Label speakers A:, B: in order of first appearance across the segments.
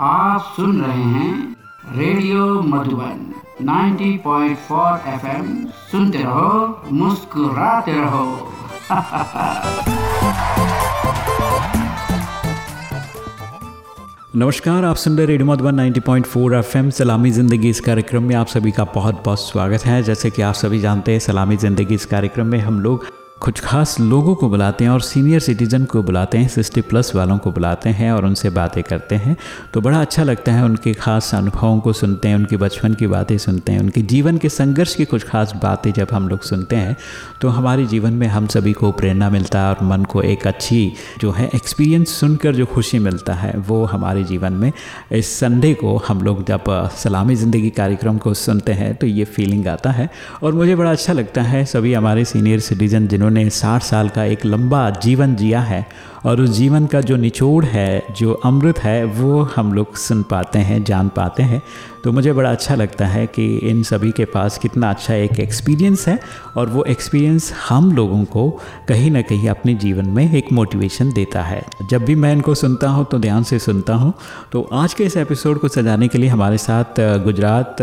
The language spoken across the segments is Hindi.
A: आप सुन रहे हैं रेडियो मधुबन 90.4 एफएम। सुनते रहो, मुस्कुराते रहो।
B: नमस्कार, आप सुन रहे रेडियो मधुबन 90.4 एफएम, सलामी ज़िंदगी इस कार्यक्रम में आप सभी का बहुत बहुत स्वागत है। जैसे कि आप सभी जानते हैं, सलामी ज़िंदगी इस कार्यक्रम में हम लोग कुछ खास लोगों को बुलाते हैं और सीनियर सिटीज़न को बुलाते हैं, सिक्सटी प्लस वालों को बुलाते हैं और उनसे बातें करते हैं। तो बड़ा अच्छा लगता है उनके खास अनुभवों को सुनते हैं, उनके बचपन की बातें सुनते हैं, उनके जीवन के संघर्ष की कुछ खास बातें जब हम लोग सुनते हैं तो हमारे जीवन में हम सभी को प्रेरणा मिलता है और मन को एक अच्छी जो है एक्सपीरियंस सुनकर जो खुशी मिलता है, वो हमारे जीवन में। इस संडे को हम लोग जब सलामी ज़िंदगी कार्यक्रम को सुनते हैं तो ये फीलिंग आता है। और मुझे बड़ा अच्छा लगता है, सभी हमारे सीनियर सिटीज़न जिन्होंने उन्होंने साठ साल का एक लंबा जीवन जिया है और उस जीवन का जो निचोड़ है, जो अमृत है, वो हम लोग सुन पाते हैं, जान पाते हैं। तो मुझे बड़ा अच्छा लगता है कि इन सभी के पास कितना अच्छा एक एक्सपीरियंस है और वो एक्सपीरियंस हम लोगों को कहीं ना कहीं अपने जीवन में एक मोटिवेशन देता है। जब भी मैं इनको सुनता हूँ तो ध्यान से सुनता हूँ। तो आज के इस एपिसोड को सजाने के लिए हमारे साथ गुजरात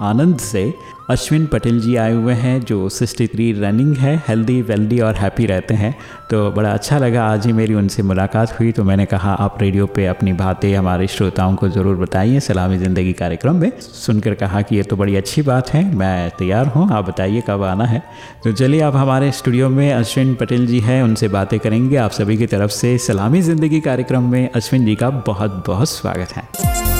B: आनंद से अश्विन पटेल जी आए हुए हैं, जो सिक्सटी थ्री रनिंग है हेल्दी वेल्दी और हैप्पी रहते हैं। तो बड़ा अच्छा लगा आज ही मेरी उनसे मुलाकात हुई तो मैंने कहा, आप रेडियो पे अपनी बातें, हमारे श्रोताओं को ज़रूर बताइए, सलामी ज़िंदगी कार्यक्रम में। सुनकर कहा कि, ये तो बड़ी अच्छी बात है, मैं तैयार हूँ, आप बताइए कब आना है? तो चलिए आप हमारे स्टूडियो में अश्विन पटेल जी हैं, उनसे बातें करेंगे। आप सभी की तरफ़ से सलामी ज़िंदगी कार्यक्रम में अश्विन जी का बहुत बहुत स्वागत है।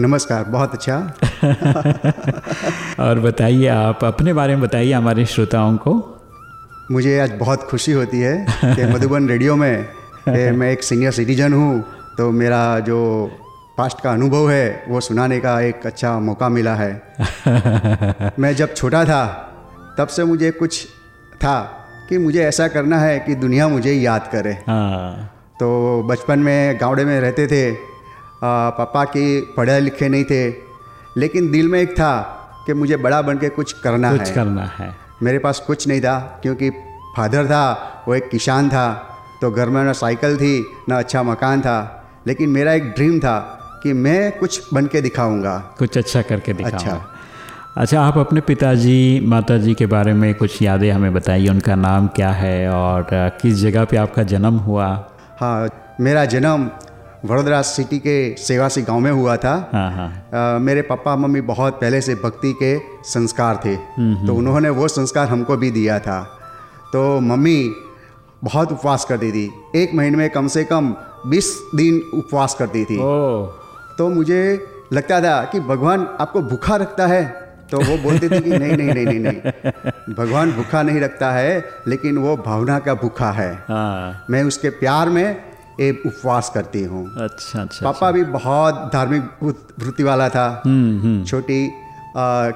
C: नमस्कार बहुत अच्छा।
B: और बताइए आप अपने बारे में बताइए हमारे श्रोताओं को।
C: मुझे आज बहुत खुशी होती है कि मधुबन रेडियो में मैं एक सीनियर सिटीजन हूँ तो मेरा जो पास्ट का अनुभव है वो सुनाने का एक अच्छा मौका मिला है। मैं जब छोटा था तब से मुझे कुछ था कि मुझे ऐसा करना है कि दुनिया मुझे याद करे। हाँ। तो बचपन में गाँवड़े में रहते थे पापा की पढ़े लिखे नहीं थे। लेकिन दिल में एक था कि मुझे बड़ा बन के कुछ करना
B: कुछ है। करना है।
C: मेरे पास कुछ नहीं था क्योंकि फादर था वो एक किसान था तो घर में ना साइकिल थी ना अच्छा मकान था। लेकिन मेरा एक ड्रीम था कि मैं कुछ बन के दिखाऊँगा।
B: कुछ अच्छा करके दिखाऊँगा। अच्छा अच्छा आप अपने पिताजी माताजी के बारे में कुछ यादें हमें बताइए उनका नाम क्या है और किस जगह पे आपका जन्म हुआ?
C: हाँ मेरा जन्म वडोदरा सिटी के सेवासी गाँव में हुआ था। हाँ हाँ। आ, मेरे पापा मम्मी बहुत पहले से भक्ति के संस्कार थे। हम्म, हम्म। तो उन्होंने वो संस्कार हमको भी दिया था। तो मम्मी बहुत उपवास करती थी। एक महीने में कम से कम बीस दिन उपवास करती थी। तो मुझे लगता था कि भगवान आपको भूखा रखता है। तो वो बोलती थी कि नहीं नहीं नहीं नहीं नहीं। भगवान भूखा नहीं रखता है लेकिन वो भावना का भूखा है। हाँ। मैं उसके प्यार में उपवास करती हूँ। अच्छा अच्छा पापा अच्छा। भी बहुत धार्मिक वृत्ति वाला था। हम्म, हम्म। छोटी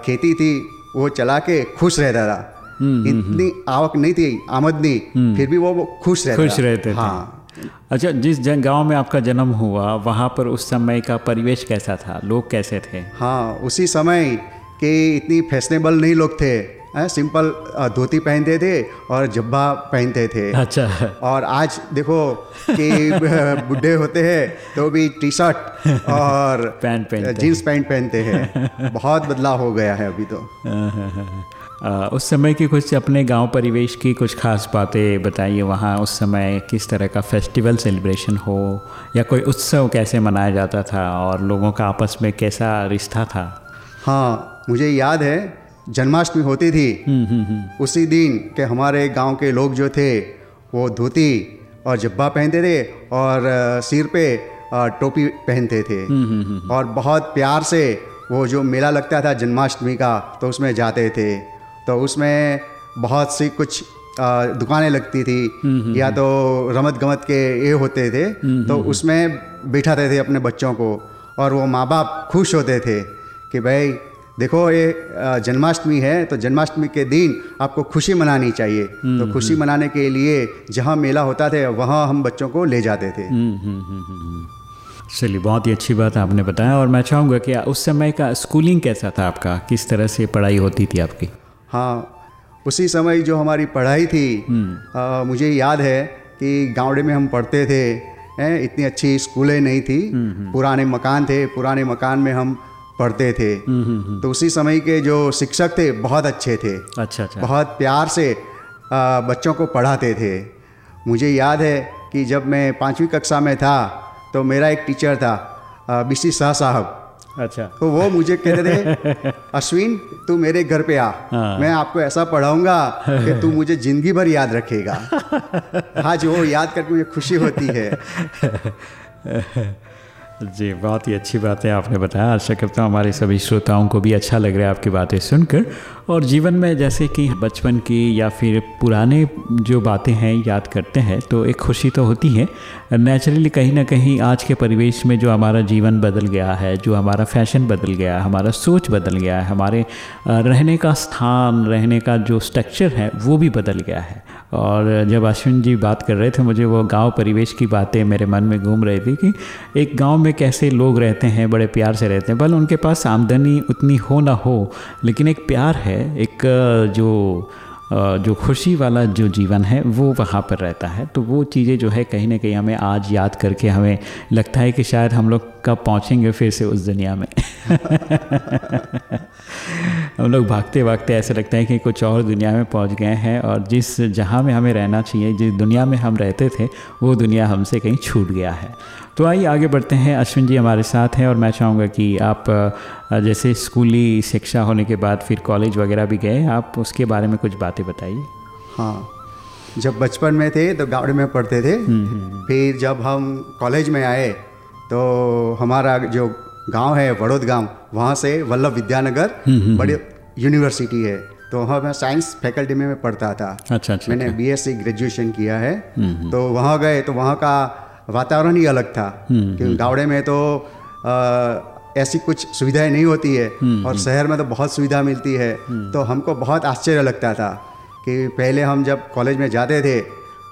C: खेती थी वो चला के खुश रहता था। हम्म, इतनी आवक नहीं थी आमदनी फिर भी वो खुश रहता
B: खुश रहते हाँ। अच्छा जिस गाँव में आपका जन्म हुआ वहाँ पर उस समय का परिवेश कैसा था? लोग कैसे थे?
C: हाँ उसी समय के इतनी फैशनेबल नहीं लोग थे। सिंपल धोती पहनते थे और जब्बा पहनते थे।
B: अच्छा।
C: और आज देखो कि बुढ़े होते हैं तो भी टी शर्ट और पैंट पहनते जीन्स पैंट पहनते हैं। बहुत बदलाव हो गया है अभी तो।
B: आ, उस समय की कुछ अपने गाँव परिवेश की कुछ खास बातें बताइए। वहाँ उस समय किस तरह का फेस्टिवल सेलिब्रेशन हो या कोई उत्सव कैसे मनाया जाता था और लोगों का आपस में कैसा रिश्ता था?
C: हाँ मुझे याद है जन्माष्टमी होती थी। हम्म, हम्म, हम्म। उसी दिन के हमारे गाँव के लोग जो थे वो धोती और जब्बा पहनते थे और सिर पे टोपी पहनते थे। और बहुत प्यार से वो जो मेला लगता था जन्माष्टमी का तो उसमें जाते थे। तो उसमें बहुत सी कुछ दुकानें लगती थी। या तो रमत गमत के ये होते थे तो उसमें बिठाते थे अपने बच्चों को और वो माँ बाप खुश होते थे कि भाई देखो ये जन्माष्टमी है तो जन्माष्टमी के दिन आपको खुशी मनानी चाहिए। तो खुशी मनाने के लिए जहाँ मेला होता था वहाँ हम बच्चों को ले जाते थे।
B: चलिए बहुत ही अच्छी बात आपने बताया और मैं चाहूँगा कि उस समय का स्कूलिंग कैसा था आपका? किस तरह से पढ़ाई होती थी आपकी?
C: हाँ उसी समय जो हमारी पढ़ाई थी आ, मुझे याद है कि गाँवड़े में हम पढ़ते थे हैं इतनी अच्छी स्कूलें नहीं थी। पुराने मकान थे पुराने मकान में हम पढ़ते थे। तो उसी समय के जो शिक्षक थे बहुत अच्छे थे।
B: अच्छा अच्छा।
C: बहुत प्यार से बच्चों को पढ़ाते थे। मुझे याद है कि जब मैं पाँचवीं कक्षा में था तो मेरा एक टीचर था बी सी शाह साहब।
B: अच्छा।
C: तो वो मुझे कहते थे अश्विन तू मेरे घर पे आ। हाँ। मैं आपको ऐसा पढ़ाऊँगा कि तू मुझे ज़िंदगी भर याद रखेगा। आज वो याद करके मुझे खुशी होती है।
B: जी, बहुत ही अच्छी बातें आपने बताया। आशा करता हूँ हमारे सभी श्रोताओं को भी अच्छा लग रहा है आपकी बातें सुनकर। और जीवन में जैसे कि बचपन की या फिर पुराने जो बातें हैं, याद करते हैं तो एक खुशी तो होती है। नेचुरली कहीं ना कहीं आज के परिवेश में जो हमारा जीवन बदल गया है, जो हमारा फ़ैशन बदल गया है हमारा सोच बदल गया है, हमारे रहने का स्थान, रहने का जो स्ट्रक्चर है, वो भी बदल गया है। और जब अश्विन जी बात कर रहे थे, मुझे वो गाँव परिवेश की बातें मेरे मन में घूम रही थी कि एक गाँव में कैसे लोग रहते हैं, बड़े प्यार से रहते हैं। भले उनके पास आमदनी उतनी हो ना हो, लेकिन एक प्यार है, एक जो जो खुशी वाला जो जीवन है, वो वहाँ पर रहता है। तो वो चीज़ें जो है, कहीं ना कहीं हमें आज याद करके हमें लगता है कि शायद हम लोग कब पहुँचेंगे फिर से उस दुनिया में। हम लोग भागते भागते ऐसे लगता है कि कुछ और दुनिया में पहुँच गए हैं और जिस जहाँ में हमें रहना चाहिए, जिस दुनिया में हम रहते थे, वो दुनिया हमसे कहीं छूट गया है। तो आइए आगे बढ़ते हैं। अश्विन जी हमारे साथ हैं और मैं चाहूँगा कि आप जैसे स्कूली शिक्षा होने के बाद फिर कॉलेज वगैरह भी गए आप उसके बारे में कुछ बातें बताइए।
C: हाँ जब बचपन में थे तो गाँव में पढ़ते थे। हम्म, हम्म, हम्म। फिर जब हम कॉलेज में आए तो हमारा जो गाँव है वड़ोद गाँव वहाँ से वल्लभ विद्यानगर बड़ी यूनिवर्सिटी है। तो वहाँ मैं साइंस फैकल्टी में मैं पढ़ता था।
B: अच्छा अच्छा
C: मैंने बीएससी अच्छा। ग्रेजुएशन किया है। तो वहाँ गए तो वहाँ का वातावरण ही अलग था। क्योंकि गावड़े में तो ऐसी कुछ सुविधाएँ नहीं होती है और शहर में तो बहुत सुविधा मिलती है। तो हमको बहुत आश्चर्य लगता था कि पहले हम जब कॉलेज में जाते थे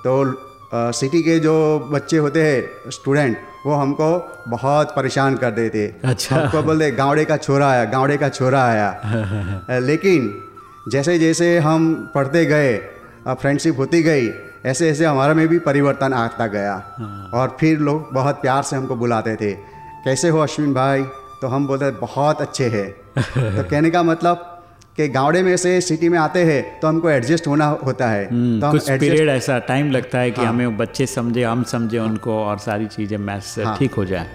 C: तो सिटी के जो बच्चे होते हैं स्टूडेंट वो हमको बहुत परेशान कर देते।
B: अच्छा।
C: हमको बोलते गावड़े का छोरा आया गावड़े का छोरा आया। लेकिन जैसे जैसे हम पढ़ते गए फ्रेंडशिप होती गई ऐसे ऐसे हमारे में भी परिवर्तन आता गया। हाँ। और फिर लोग बहुत प्यार से हमको बुलाते थे। कैसे हो अश्विन भाई? तो हम बोलते बहुत अच्छे हैं। तो कहने का मतलब कि गावड़े में से सिटी में आते हैं तो हमको एडजस्ट होना होता है।
B: हम्म, तो कुछ पीरियड ऐसा टाइम लगता है कि हाँ, हमें बच्चे समझे हम समझे हाँ, उनको और सारी चीज़ें मैथ हाँ, ठीक हो जाए।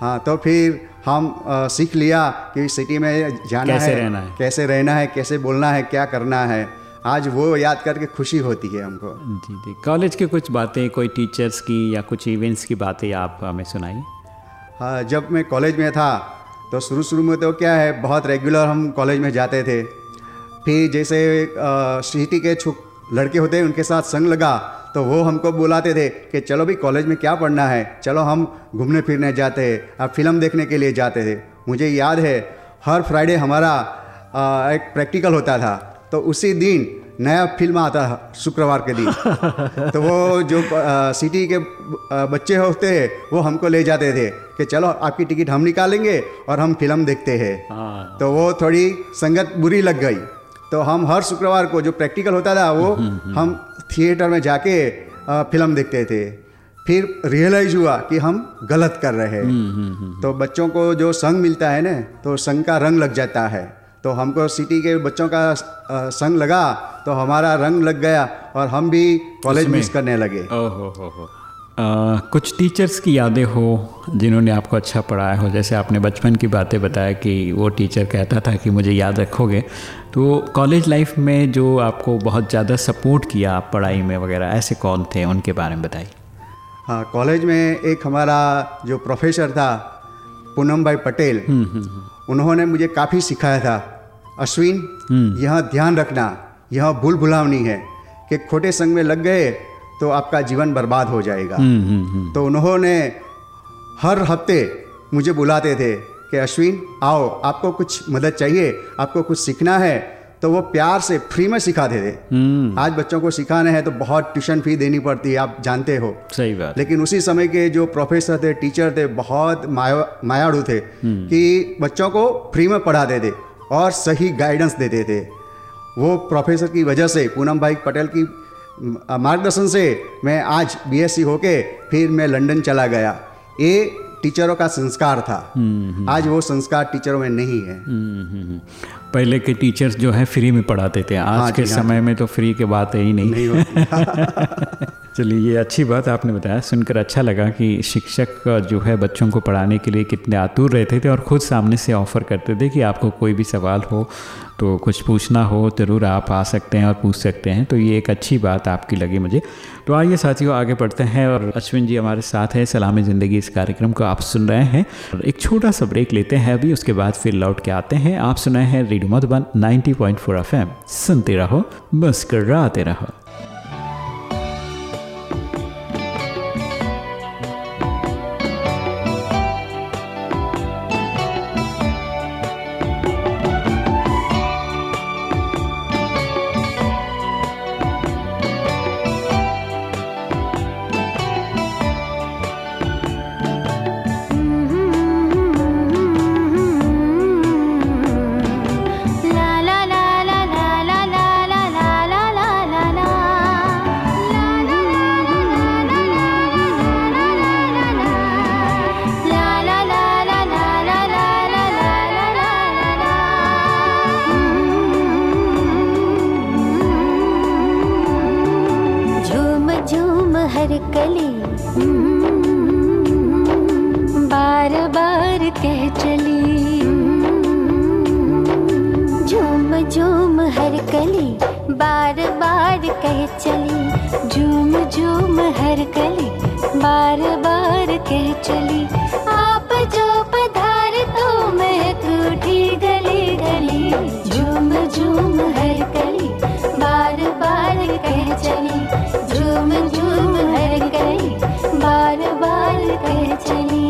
C: हाँ तो फिर हम आ, सीख लिया कि सिटी में जाना कैसे है रहना है। कैसे रहना है कैसे बोलना है क्या करना है। आज वो याद करके खुशी होती है हमको।
B: जी जी। कॉलेज की कुछ बातें कोई टीचर्स की या कुछ इवेंट्स की बातें आप हमें सुनाई?
C: हाँ जब मैं कॉलेज में था तो शुरू शुरू में तो क्या है बहुत रेगुलर हम कॉलेज में जाते थे। फिर जैसे सिटी के छुप लड़के होते हैं उनके साथ संग लगा तो वो हमको बुलाते थे कि चलो भी कॉलेज में क्या पढ़ना है चलो हम घूमने फिरने जाते हैं अब फ़िल्म देखने के लिए जाते थे। मुझे याद है हर फ्राइडे हमारा आ, एक प्रैक्टिकल होता था। तो उसी दिन नया फ़िल्म आता है शुक्रवार के दिन। तो वो जो आ, सिटी के बच्चे होते हैं वो हमको ले जाते थे कि चलो आपकी टिकट हम निकालेंगे और हम फ़िल्म देखते हैं। हाँ। तो वो थोड़ी संगत बुरी लग गई। तो हम हर शुक्रवार को जो प्रैक्टिकल होता था वो हम्म, हम्म, हम्म। हम थिएटर में जाके फ़िल्म देखते थे। फिर रियलाइज़ हुआ कि हम गलत कर रहे हैं। तो बच्चों को जो संग मिलता है ना तो संग का रंग लग जाता है। तो हमको सिटी के बच्चों का संग लगा तो हमारा रंग लग गया और हम भी कॉलेज मिस करने लगे।
B: ओहो हो हो। आ, कुछ टीचर्स की यादें हो जिन्होंने आपको अच्छा पढ़ाया हो? जैसे आपने बचपन की बातें बताया कि वो टीचर कहता था कि मुझे याद रखोगे। तो कॉलेज लाइफ में जो आपको बहुत ज़्यादा सपोर्ट किया आप पढ़ाई में वगैरह ऐसे कौन थे? उनके बारे में बताइए।
C: हाँ कॉलेज में एक हमारा जो प्रोफेसर था पूनम भाई पटेल हम्म, हम्म, हम्म। उन्होंने मुझे काफ़ी सिखाया था अश्विन
B: हम्म।
C: यह ध्यान रखना यह भूल भुलावनी है कि खोटे संग में लग गए तो आपका जीवन बर्बाद हो जाएगा
B: हुँ, हुँ. हम्म,
C: तो उन्होंने हर हफ़्ते मुझे बुलाते थे कि अश्विन आओ आपको कुछ मदद चाहिए आपको कुछ सीखना है तो वो प्यार से फ्री में सिखाते थे
B: हम्म,
C: आज बच्चों को सिखाने हैं तो बहुत ट्यूशन फ़ी देनी पड़ती है आप जानते हो।
B: सही बात।
C: लेकिन उसी समय के जो प्रोफेसर थे टीचर थे बहुत माया मायाड़ू थे कि बच्चों को फ्री में पढ़ाते थे और सही गाइडेंस देते थे वो प्रोफेसर की वजह से पूनम भाई पटेल की मार्गदर्शन से मैं आज बीएससी होके फिर मैं लंदन चला गया। ये टीचरों का संस्कार था। आज वो संस्कार टीचरों में नहीं है।
B: हम्म, हम्म, हम्म। पहले के टीचर्स जो है फ्री में पढ़ाते थे। आज
C: हाँ
B: के
C: हाँ
B: समय में तो फ्री के बात है ही नहीं।
C: नहीं
B: चलिए ये अच्छी बात आपने बताया। सुनकर अच्छा लगा कि शिक्षक जो है बच्चों को पढ़ाने के लिए कितने आतुर रहते थे और खुद सामने से ऑफ़र करते थे कि आपको कोई भी सवाल हो तो कुछ पूछना हो, ज़रूर आप आ सकते हैं और पूछ सकते हैं। तो ये एक अच्छी बात आपकी लगी मुझे। तो आइए साथियों, आगे बढ़ते हैं और अश्विन जी हमारे साथ हैं, सलामी ज़िंदगी इस कार्यक्रम को आप सुन रहे हैं। एक छोटा सा ब्रेक लेते हैं अभी, उसके बाद फिर लौट के आते हैं। आप सुन रहे हैं रेडियो मधुबन 90.4 पॉइंट सुनते रहो, मुस्कराते रहो।
D: बार कह चली, आप जो पधार तो महक उठी गली गली, झूम झूम हर गली बार बार कह चली, झूम झूम हर कली, बार बार कह चली।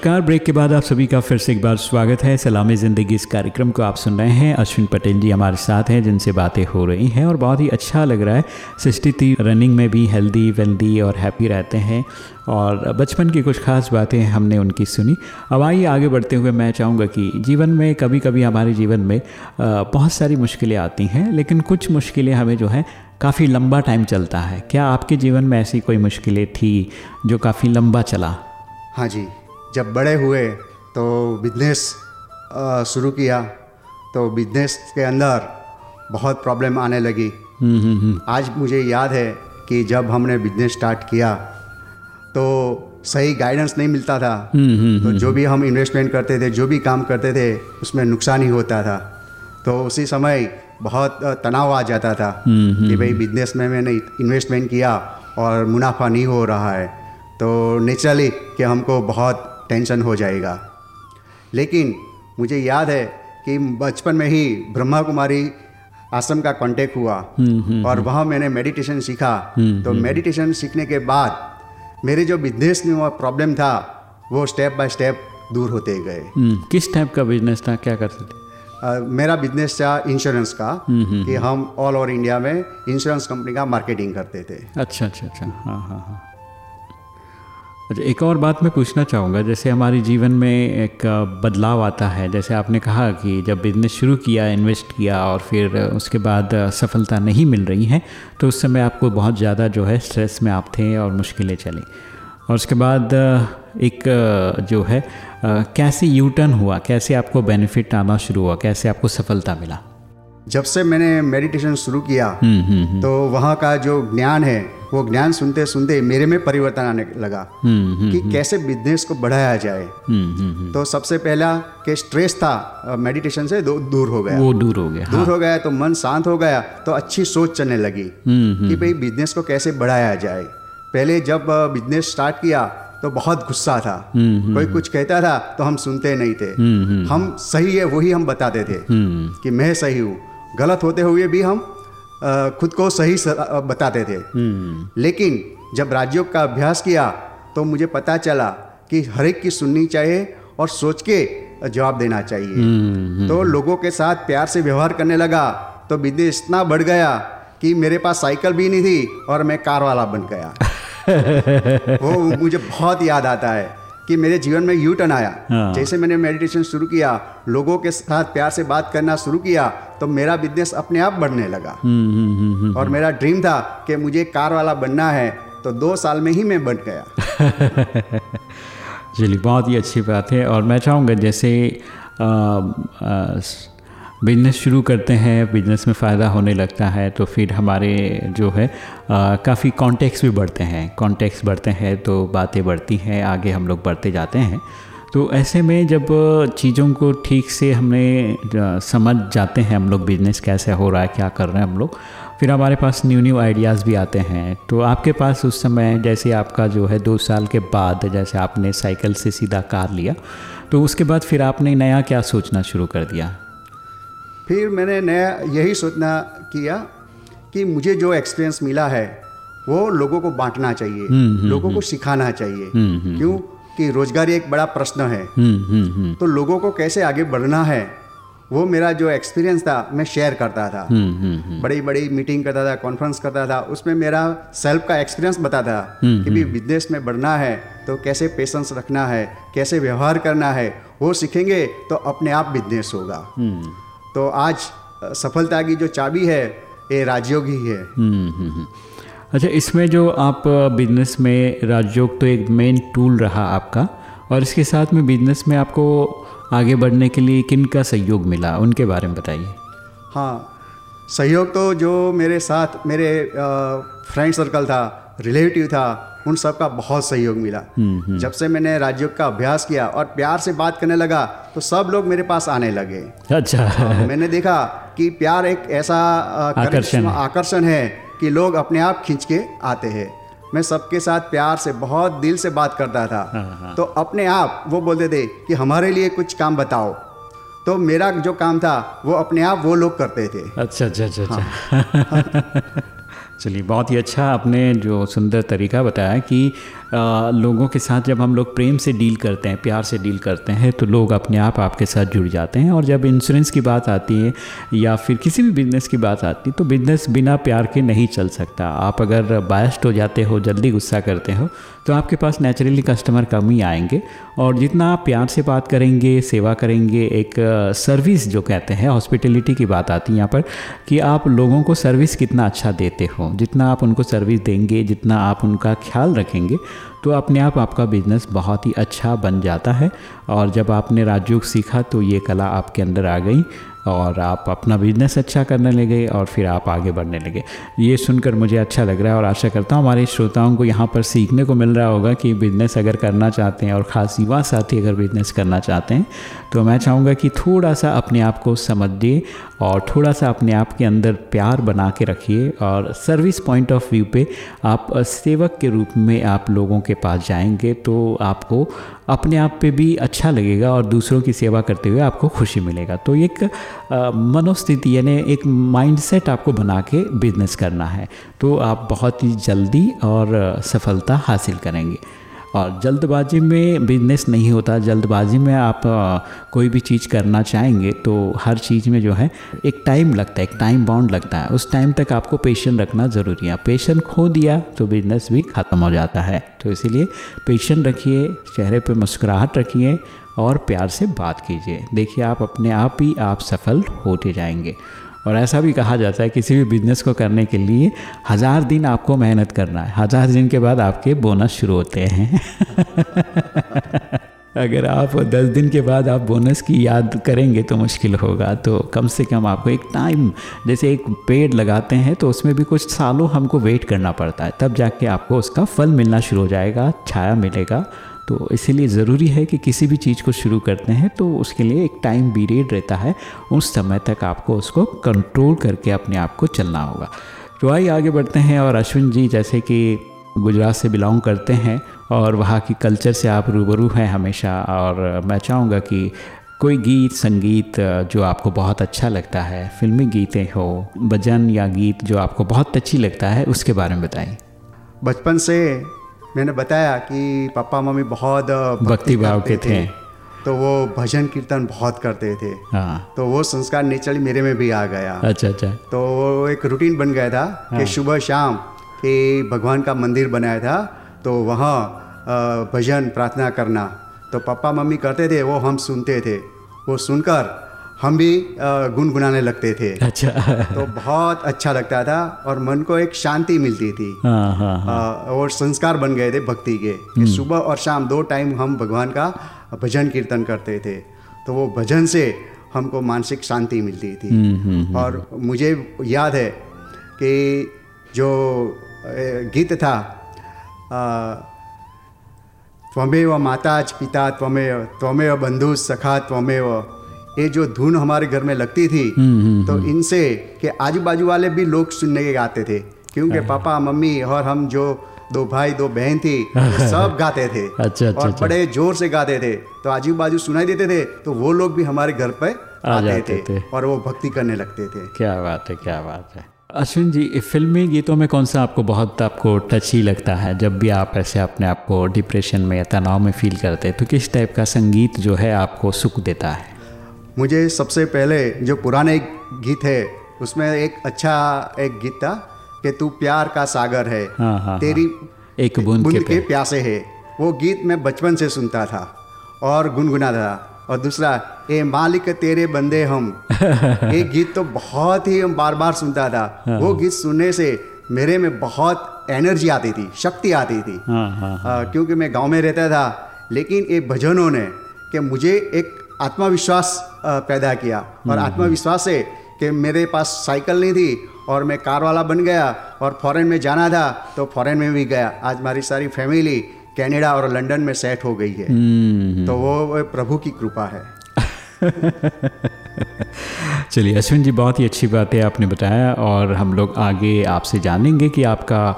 B: नमस्कार। ब्रेक के बाद आप सभी का फिर से एक बार स्वागत है। सलामी ज़िंदगी इस कार्यक्रम को आप सुन रहे हैं। अश्विन पटेल जी हमारे साथ हैं, जिनसे बातें हो रही हैं और बहुत ही अच्छा लग रहा है। सिक्सटी थ्री रनिंग में भी हेल्दी, वेल्दी और हैप्पी रहते हैं और बचपन की कुछ खास बातें हमने उनकी सुनी। अब आइए आगे बढ़ते हुए मैं चाहूँगा कि जीवन में कभी कभी हमारे जीवन में बहुत सारी मुश्किलें आती हैं, लेकिन कुछ मुश्किलें हमें जो है, काफ़ी लंबा टाइम चलता है। क्या आपके जीवन में ऐसी कोई मुश्किलें थी जो काफ़ी लंबा चला?
C: हाँ जी। जब बड़े हुए तो बिज़नेस शुरू किया। तो बिज़नेस के अंदर बहुत प्रॉब्लम आने लगी। हम्म, हम्म, हम्म। आज मुझे याद है कि जब हमने बिज़नेस स्टार्ट किया तो सही गाइडेंस नहीं मिलता था। तो जो भी हम इन्वेस्टमेंट करते थे जो भी काम करते थे उसमें नुकसान ही होता था। तो उसी समय बहुत तनाव आ जाता था कि भाई बिज़नेस में मैंने इन्वेस्टमेंट किया और मुनाफा नहीं हो रहा है। तो नेचुरली कि हमको बहुत टेंशन हो जाएगा। लेकिन मुझे याद है कि बचपन में ही ब्रह्मा कुमारी आश्रम का कांटेक्ट हुआ हम्म, हम्म, और हम्म। वहाँ मैंने मेडिटेशन सीखा। तो मेडिटेशन सीखने के बाद मेरे जो बिज़नेस में प्रॉब्लम था वो स्टेप बाय स्टेप दूर होते गए।
B: किस टाइप का बिज़नेस था? क्या करते थे
C: Uh, मेरा बिज़नेस था इंश्योरेंस का कि हम ऑल ओवर इंडिया में इंश्योरेंस कंपनी का मार्केटिंग करते थे।
B: अच्छा अच्छा अच्छा। हाँ हाँ हाँ। अच्छा एक और बात मैं पूछना चाहूँगा। जैसे हमारे जीवन में एक बदलाव आता है, जैसे आपने कहा कि जब बिज़नेस शुरू किया इन्वेस्ट किया और फिर उसके बाद सफलता नहीं मिल रही है तो उस समय आपको बहुत ज़्यादा जो है स्ट्रेस में आप थे और मुश्किलें चली। और उसके बाद एक जो है, कैसे यू टर्न हुआ? कैसे आपको बेनिफिट आना शुरू हुआ? कैसे आपको सफलता मिला?
C: जब से मैंने मेडिटेशन शुरू किया हम्म, हम्म, हम्म। तो वहाँ का जो ज्ञान है वो ज्ञान सुनते सुनते मेरे में परिवर्तन आने लगा कि कैसे बिज़नेस को बढ़ाया जाए। तो सबसे पहला के स्ट्रेस था मेडिटेशन से दो, दूर हो गया।
B: वो दूर हो गया
C: दूर हाँ। हो गया तो मन शांत हो गया तो अच्छी सोच चलने लगी कि भाई बिज़नेस को कैसे बढ़ाया जाए। पहले जब बिज़नेस स्टार्ट किया तो बहुत गुस्सा था। कोई कुछ कहता था तो हम सुनते नहीं थे। हम सही है वही हम बताते थे कि मैं सही हूँ। गलत होते हुए भी हम खुद को सही बताते थे हम्म। लेकिन जब राज्यों का अभ्यास किया तो मुझे पता चला कि हर एक की सुननी चाहिए और सोच के जवाब देना चाहिए हम्म, तो हम्म। लोगों के साथ प्यार से व्यवहार करने लगा तो बिज़नेस इतना बढ़ गया कि मेरे पास साइकिल भी नहीं थी और मैं कार वाला बन गया वो मुझे बहुत याद आता है कि मेरे जीवन में यू टर्न आया। हाँ। जैसे मैंने मेडिटेशन शुरू किया लोगों के साथ प्यार से बात करना शुरू किया तो मेरा बिज़नेस अपने आप बढ़ने लगा। हम्म, हम्म, हम्म, और मेरा ड्रीम था कि मुझे कार वाला बनना है तो दो साल में ही मैं बन गया।
B: चलिए बहुत ही अच्छी बात है। और मैं चाहूँगा जैसे आ, आ, बिज़नेस शुरू करते हैं, बिज़नेस में फ़ायदा होने लगता है तो फिर हमारे जो है काफ़ी कॉन्टेक्स भी बढ़ते हैं। कॉन्टेक्स बढ़ते हैं तो बातें बढ़ती हैं, आगे हम लोग बढ़ते जाते हैं। तो ऐसे में जब चीज़ों को ठीक से हमने समझ जाते हैं हम लोग बिज़नेस कैसे हो रहा है, क्या कर रहे हैं हम लोग, फिर हमारे पास न्यू न्यू आइडियाज़ भी आते हैं। तो आपके पास उस समय, जैसे आपका जो है दो साल के बाद, जैसे आपने साइकिल से सीधा कार लिया तो उसके बाद फिर आपने नया क्या सोचना शुरू कर दिया?
C: फिर मैंने नया यही सोचना किया कि मुझे जो एक्सपीरियंस मिला है वो लोगों को बांटना चाहिए हम्म, हम्म, लोगों को हम्म। सिखाना चाहिए। क्यों? कि रोजगारी एक बड़ा प्रश्न है। तो लोगों को कैसे आगे बढ़ना है वो मेरा जो एक्सपीरियंस था मैं शेयर करता था। बड़ी बड़ी मीटिंग करता था कॉन्फ्रेंस करता था उसमें मेरा सेल्फ का एक्सपीरियंस बताता था कि भी बिज़नेस में बढ़ना है तो कैसे पेशेंस रखना है कैसे व्यवहार करना है वो सीखेंगे तो अपने आप बिज़नेस होगा। तो आज सफलता की जो चाबी है ये राजयोग ही है हम्म, हम्म,
B: हम्म। अच्छा इसमें जो आप बिज़नेस में राजयोग तो एक मेन टूल रहा आपका और इसके साथ में बिज़नेस में आपको आगे बढ़ने के लिए किन का सहयोग मिला उनके बारे में बताइए
C: हाँ सहयोग तो जो मेरे साथ मेरे फ्रेंड सर्कल था रिलेटिव था उन सब का बहुत सहयोग मिला। जब से मैंने राजयोग का अभ्यास किया और प्यार से बात करने लगा तो सब लोग मेरे पास आने लगे
B: अच्छा
C: मैंने देखा कि प्यार एक ऐसा आकर्षण आकर्षण है कि लोग अपने आप खींच के आते हैं मैं सबके साथ प्यार से बहुत दिल से बात करता था हाँ, हाँ। तो अपने आप वो बोलते थे कि हमारे लिए कुछ काम बताओ तो मेरा जो काम था वो अपने आप वो लोग करते थे
B: अच्छा अच्छा अच्छा, अच्छा। हाँ। चलिए बहुत ही अच्छा आपने जो सुंदर तरीका बताया कि लोगों के साथ जब हम लोग प्रेम से डील करते हैं, प्यार से डील करते हैं तो लोग अपने आप आपके साथ जुड़ जाते हैं। और जब इंश्योरेंस की बात आती है या फिर किसी भी बिज़नेस की बात आती है तो बिज़नेस बिना प्यार के नहीं चल सकता। आप अगर बायस्ड हो जाते हो, जल्दी गुस्सा करते हो तो आपके पास नेचुरली कस्टमर कम ही आएँगे। और जितना आप प्यार से बात करेंगे, सेवा करेंगे, एक सर्विस जो कहते हैं हॉस्पिटलिटी की बात आती है यहाँ पर, कि आप लोगों को सर्विस कितना अच्छा देते हो। जितना आप उनको सर्विस देंगे, जितना आप उनका ख्याल रखेंगे तो अपने आप आपका बिज़नेस बहुत ही अच्छा बन जाता है। और जब आपने राजयोग सीखा तो ये कला आपके अंदर आ गई। और आप अपना बिज़नेस अच्छा करने लगे और फिर आप आगे बढ़ने लगे। ये सुनकर मुझे अच्छा लग रहा है और आशा करता हूँ हमारे श्रोताओं को यहाँ पर सीखने को मिल रहा होगा कि बिज़नेस अगर करना चाहते हैं और ख़ास युवा साथी अगर बिज़नेस करना चाहते हैं तो मैं चाहूँगा कि थोड़ा सा अपने आप को समझिए और थोड़ा सा अपने आप के अंदर प्यार बना के रखिए और सर्विस पॉइंट ऑफ़ व्यू पे आप सेवक के रूप में आप लोगों के पास जाएँगे तो आपको अपने आप पे भी अच्छा लगेगा और दूसरों की सेवा करते हुए आपको खुशी मिलेगा। तो एक मनोस्थिति यानी एक माइंडसेट आपको बना के बिज़नेस करना है। तो आप बहुत ही जल्दी और सफलता हासिल करेंगे। और जल्दबाजी में बिज़नेस नहीं होता। जल्दबाजी में आप कोई भी चीज़ करना चाहेंगे तो हर चीज़ में जो है, एक टाइम लगता है, एक टाइम बाउंड लगता है। उस टाइम तक आपको पेशेंट रखना ज़रूरी है। पेशेंट खो दिया तो बिज़नेस भी ख़त्म हो जाता है। तो इसीलिए पेशेंट रखिए, चेहरे पर मुस्कुराहट रखिए और प्यार से बात कीजिए। देखिए, आप अपने आप ही आप सफल होते जाएँगे। और ऐसा भी कहा जाता है, किसी भी बिज़नेस को करने के लिए हज़ार दिन आपको मेहनत करना है। हज़ार दिन के बाद आपके बोनस शुरू होते हैं। अगर आप दस दिन के बाद आप बोनस की याद करेंगे तो मुश्किल होगा। तो कम से कम आपको एक टाइम जैसे एक पेड़ लगाते हैं तो उसमें भी कुछ सालों हमको वेट करना पड़ता है। तब जाके आपको उसका फल मिलना शुरू हो जाएगा, छाया मिलेगा तो इसीलिए ज़रूरी है कि किसी भी चीज़ को शुरू करते हैं तो उसके लिए एक टाइम पीरियड रहता है, उस समय तक आपको उसको कंट्रोल करके अपने आप को चलना होगा। तो आइए आगे बढ़ते हैं और अश्विन जी, जैसे कि गुजरात से बिलोंग करते हैं और वहाँ की कल्चर से आप रूबरू हैं हमेशा, और मैं चाहूँगा कि कोई गीत, संगीत, जो आपको बहुत अच्छा लगता है, फिल्मी गीतें हो, भजन या गीत जो आपको बहुत अच्छी लगता है, उसके बारे में बताएँ।
C: बचपन से मैंने बताया कि पापा मम्मी बहुत
B: भक्ति भाव के थे।
C: तो वो भजन कीर्तन बहुत करते थे। हाँ। तो वो संस्कार नेचुरली मेरे में भी आ गया।
B: अच्छा अच्छा।
C: तो वो एक रूटीन बन गया था हाँ। कि सुबह शाम के भगवान का मंदिर बनाया था। तो वहाँ भजन प्रार्थना करना। तो पापा मम्मी करते थे वो हम सुनते थे। वो सुनकर हम भी गुनगुनाने लगते थे।
B: अच्छा।
C: तो बहुत अच्छा लगता था और मन को एक शांति मिलती थी। हाँ, हाँ, हाँ. और संस्कार बन गए थे भक्ति के कि हम्म। सुबह और शाम दो टाइम हम भगवान का भजन कीर्तन करते थे। तो वो भजन से हमको मानसिक शांति मिलती थी। हम्म, हम्म, और मुझे याद है कि जो गीत था त्वमेव माता पिता त्वमेव त्वमेव बंधु सखा त्वमेव ये जो धुन हमारे घर में लगती थी हम्म, हम्म, तो हम्म। इनसे कि आजू बाजू वाले भी लोग सुनने के गाते थे क्योंकि हाँ। पापा मम्मी और हम जो दो भाई दो बहन थी सब गाते थे
B: अच्छा, अच्छा,
C: और अच्छा। बड़े ज़ोर से गाते थे। तो आजू बाजू सुनाई देते थे तो वो लोग भी हमारे घर पर आते थे, थे। और वो भक्ति करने लगते थे।
B: क्या बात है क्या बात है। अश्विन जी फिल्मी गीतों में कौन सा आपको बहुत आपको टच ही लगता है? जब भी आप ऐसे अपने आप को डिप्रेशन में या तनाव में फील करते हैं तो किस टाइप का संगीत जो है आपको सुख देता है?
C: मुझे सबसे पहले जो पुराने गीत है उसमें एक अच्छा एक गीत था कि तू प्यार का सागर है हाँ, हाँ, तेरी हाँ।
B: एक बूंद के, के
C: प्यासे है वो गीत मैं बचपन से सुनता था और गुनगुना था और दूसरा ए मालिक तेरे बंदे हम ये गीत तो बहुत ही हम बार बार सुनता था हाँ, वो गीत सुनने से मेरे में बहुत एनर्जी आती थी शक्ति आती थी हाँ। हाँ। क्योंकि मैं गाँव में रहता था लेकिन ये भजनों ने कि मुझे एक आत्मविश्वास पैदा किया। और हम्म, आत्मविश्वास है कि मेरे पास साइकिल नहीं थी और मैं कार वाला बन गया और फॉरेन में जाना था तो फॉरेन में भी गया। आज हमारी सारी फैमिली कनाडा और लंदन में सेट हो गई है। हम्म, हम्म। तो वो प्रभु की कृपा है।
B: चलिए, अश्विन जी, बहुत ही अच्छी बात है आपने बताया और हम लोग आगे आपसे जानेंगे कि आपका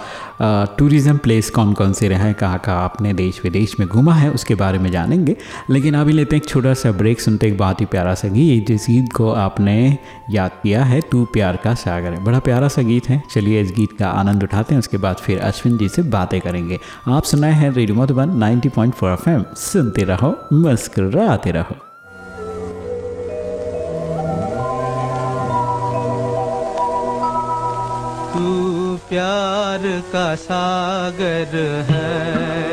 B: टूरिज़्म प्लेस कौन कौन से रहे हैं कहाँ कहाँ आपने देश विदेश में घूमा है, उसके बारे में जानेंगे। लेकिन अभी लेते हैं एक छोटा सा ब्रेक, सुनते एक बहुत ही प्यारा सा गीत। जिस गीत को आपने याद किया है, तू प्यार का सागर है। बड़ा प्यारा सा गीत है। चलिए, इस गीत का आनंद उठाते हैं, उसके बाद फिर अश्विन जी से बातें करेंगे। आप सुनाए हैं रेडियो मधुबन नाइनटी पॉइंट सुनते रहो, मुस्कुराते रहो।
E: प्यार का सागर है।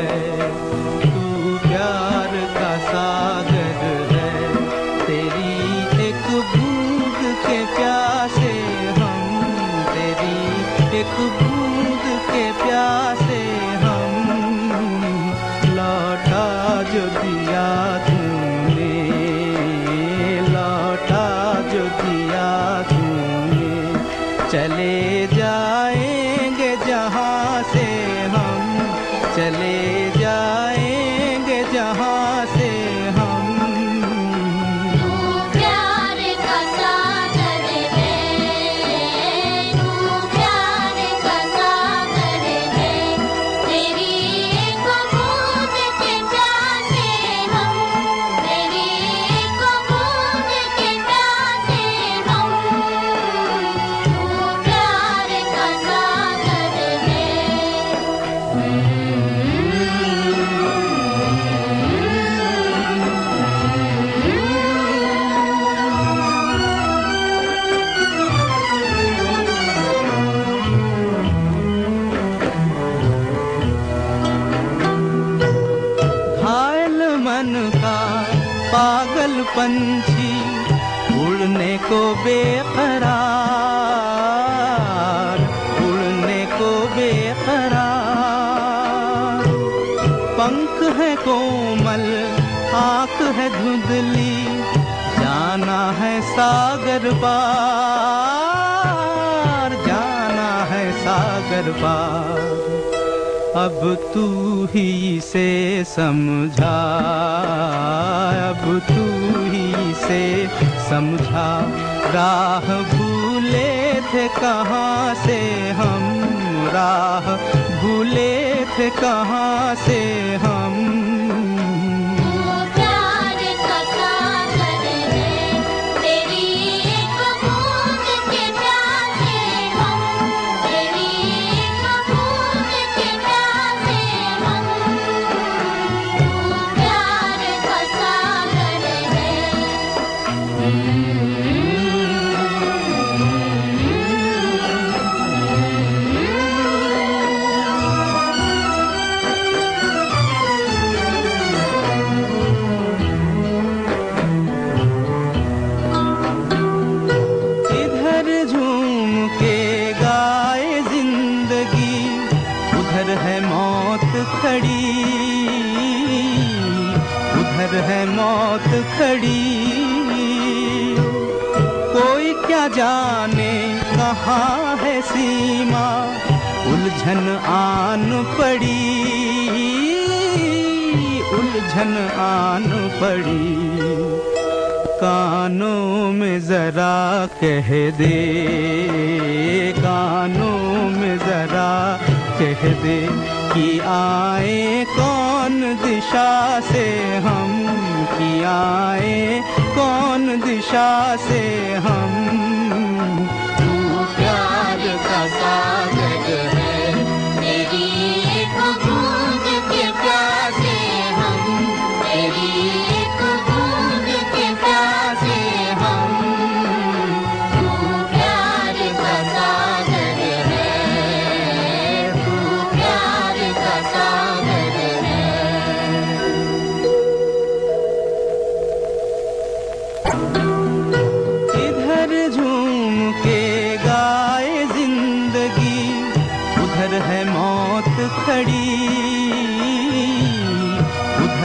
E: पंछी पार अब तू ही से समझा, अब तू ही से समझा। राह भूले थे कहाँ से हम? राह भूले थे कहाँ से हम?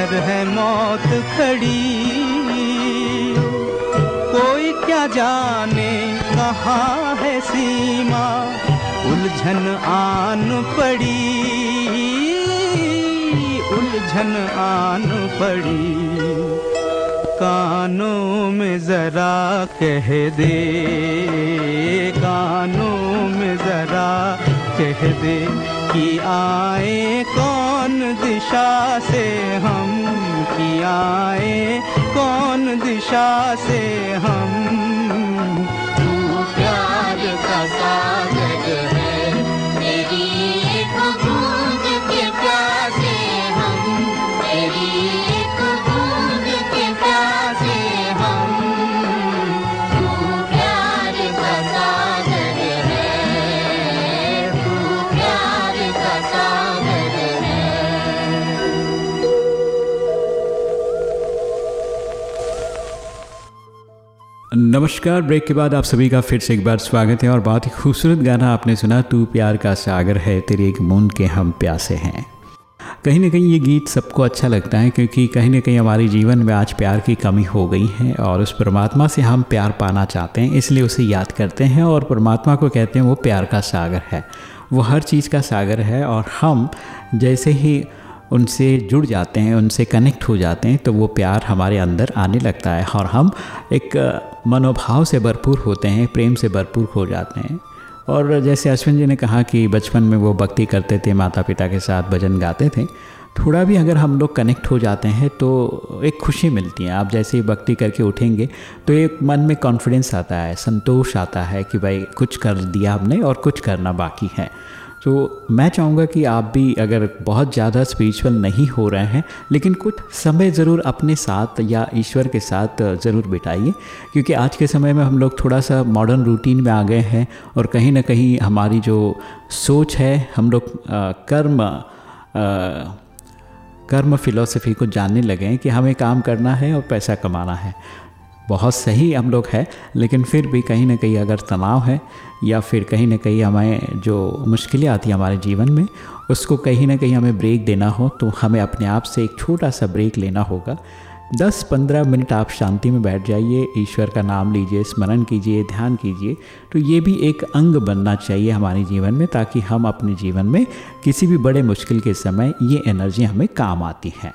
E: मौत खड़ी। कोई क्या जाने कहाँ है सीमा, उलझन आन पड़ी। उलझन आन पड़ी। कानों में जरा कह दे, कानों में जरा कह दे। कि आए, कौन दिशा से हम कि आए, कौन दिशा से हम?
D: तू प्यार का सागर है, मेरी हम
B: नमस्कार, ब्रेक के बाद आप सभी का फिर से एक बार स्वागत है और बहुत ही खूबसूरत गाना आपने सुना, तू प्यार का सागर है, तेरे एक मून के हम प्यासे हैं। कहीं ना कहीं ये गीत सबको अच्छा लगता है क्योंकि कहीं ना कहीं हमारे जीवन में आज प्यार की कमी हो गई है और उस परमात्मा से हम प्यार पाना चाहते हैं, इसलिए उसे याद करते हैं और परमात्मा को कहते हैं वो प्यार का सागर है। वो हर चीज़ का सागर है और हम जैसे ही उनसे जुड़ जाते हैं, उनसे कनेक्ट हो जाते हैं तो वो प्यार हमारे अंदर आने लगता है और हम एक मनोभाव से भरपूर होते हैं, प्रेम से भरपूर हो जाते हैं। और जैसे अश्विन जी ने कहा कि बचपन में वो भक्ति करते थे माता पिता के साथ भजन गाते थे, थोड़ा भी अगर हम लोग कनेक्ट हो जाते हैं तो एक खुशी मिलती है। आप जैसे ही भक्ति करके उठेंगे तो एक मन में कॉन्फिडेंस आता है, संतोष आता है कि भाई कुछ कर दिया हमने और कुछ करना बाकी है। तो मैं चाहूँगा कि आप भी अगर बहुत ज़्यादा स्पिरिचुअल नहीं हो रहे हैं लेकिन कुछ समय ज़रूर अपने साथ या ईश्वर के साथ ज़रूर बिताइए क्योंकि आज के समय में हम लोग थोड़ा सा मॉडर्न रूटीन में आ गए हैं और कहीं ना कहीं हमारी जो सोच है हम लोग कर्म अ, कर्म फिलोसफी को जानने लगे हैं कि हमें काम करना है और पैसा कमाना है। बहुत सही हम लोग हैं, लेकिन फिर भी कहीं ना कहीं अगर तनाव है, या फिर कहीं ना कहीं हमें जो मुश्किलें आती हैं हमारे जीवन में, उसको कहीं ना कहीं हमें ब्रेक देना हो तो हमें अपने आप से एक छोटा सा ब्रेक लेना होगा। 10-15 मिनट आप शांति में बैठ जाइए, ईश्वर का नाम लीजिए, स्मरण कीजिए, ध्यान कीजिए तो ये भी एक अंग बनना चाहिए हमारे जीवन में, ताकि हम अपने जीवन में किसी भी बड़े मुश्किल के समय ये एनर्जी हमें काम आती है।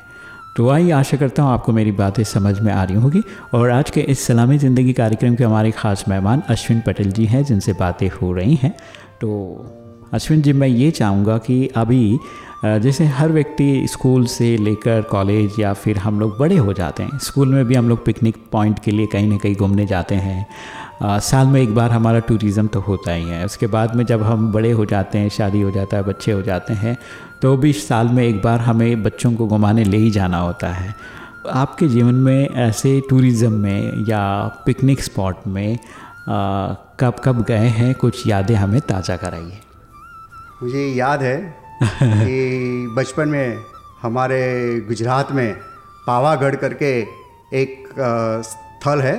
B: तो आइए आशा करता हूँ आपको मेरी बातें समझ में आ रही होगी। और आज के इस सलामी ज़िंदगी कार्यक्रम के हमारे खास मेहमान अश्विन पटेल जी हैं जिनसे बातें हो रही हैं। तो अश्विन जी मैं ये चाहूँगा कि अभी जैसे हर व्यक्ति स्कूल से लेकर कॉलेज या फिर हम लोग बड़े हो जाते हैं स्कूल में भी हम लोग पिकनिक पॉइंट के लिए कहीं ना कहीं घूमने जाते हैं। अ, साल में एक बार हमारा टूरिज़्म तो होता ही है। उसके बाद में जब हम बड़े हो जाते हैं शादी हो जाता है बच्चे हो जाते हैं तो भी साल में एक बार हमें बच्चों को घुमाने ले ही जाना होता है। आपके जीवन में ऐसे टूरिज़्म में या पिकनिक स्पॉट में अ, कब कब गए हैं? कुछ यादें हमें ताज़ा कराइए।
C: मुझे याद है कि बचपन में हमारे गुजरात में पावागढ़ करके एक स्थल है